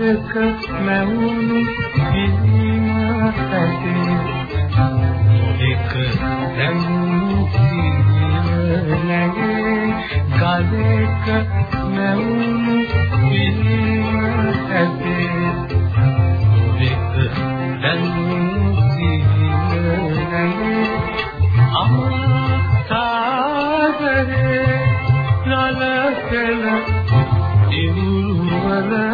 ගලක මැවුණු පිළිම ඇතේ දෙක දැමුණු පිළිම නැගේ ගලක මැවුණු පිළිම ඇතේ දෙක දැමුණු පිළිම නැගේ අමතාගරේ නලකල කලක නැවුම් ඉල්ම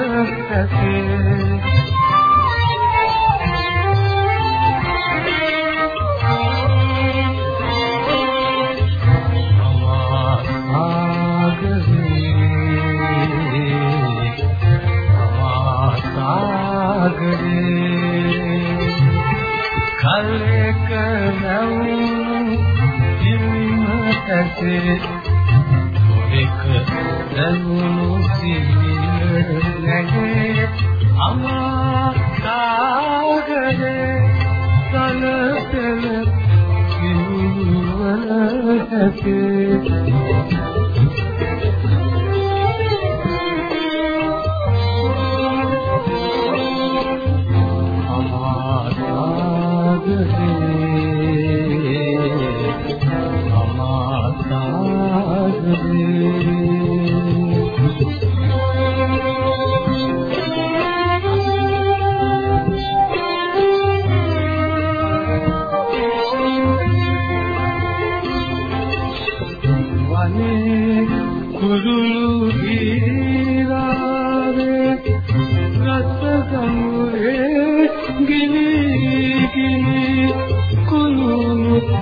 ඇසේ එක දනුණු සිහින නැගේ අමා සාගරේ කලකල කිවුවන ඇසේ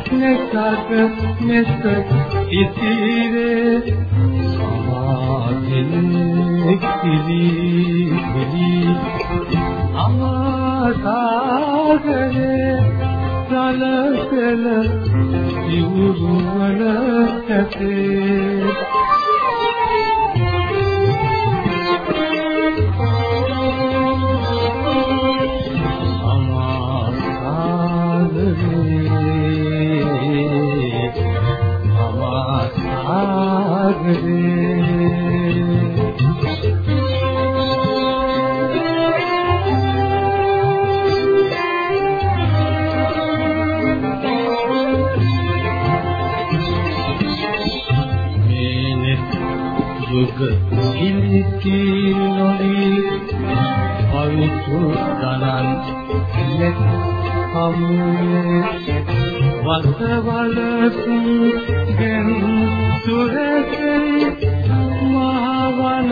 කුරුළු නැසත් නැසත් ඉතිරේ සමාධින් කිලි කිලි අමාසාගරේ සලකල ඉවුරුවල ඇතේ යුග ඉලිති නොලි පවිතු ගණන් ලෙත් හමුවේ වසවල ගෙන් සුරසේ මහවන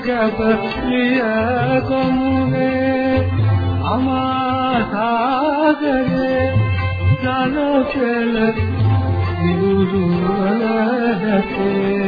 ගබ ලිය කොමුවේ අමාසාගරේ ජනසල සිවුරු වල හැසේ